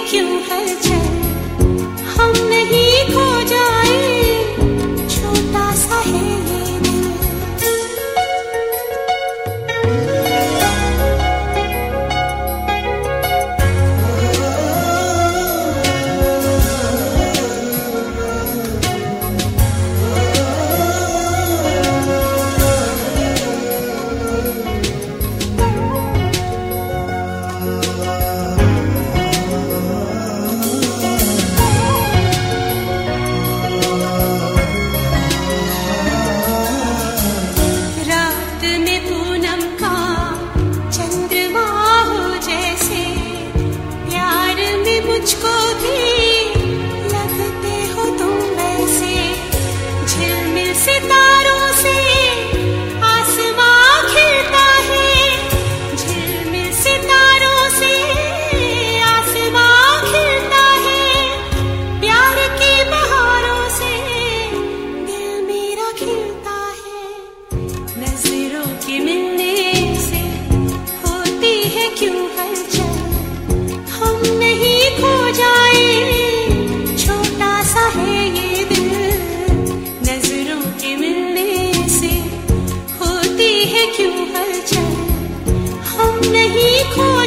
make you hate you. 一刻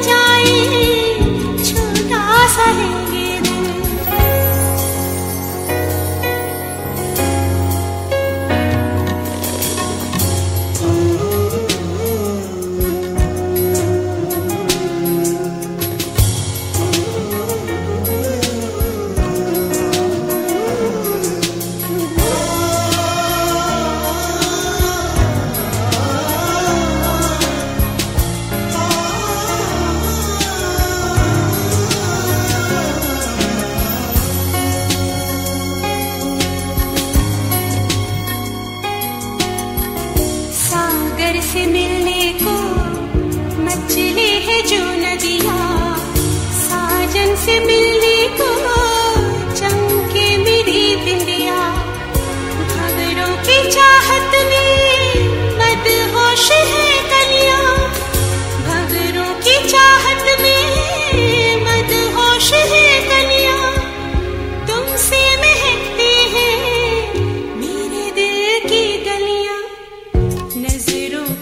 से मिलने को मचली है जो नदियाँ। साजन से मिलने को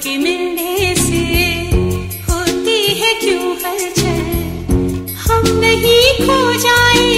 के मिलने से होती है क्यों हलचल? हम नहीं खो जाए।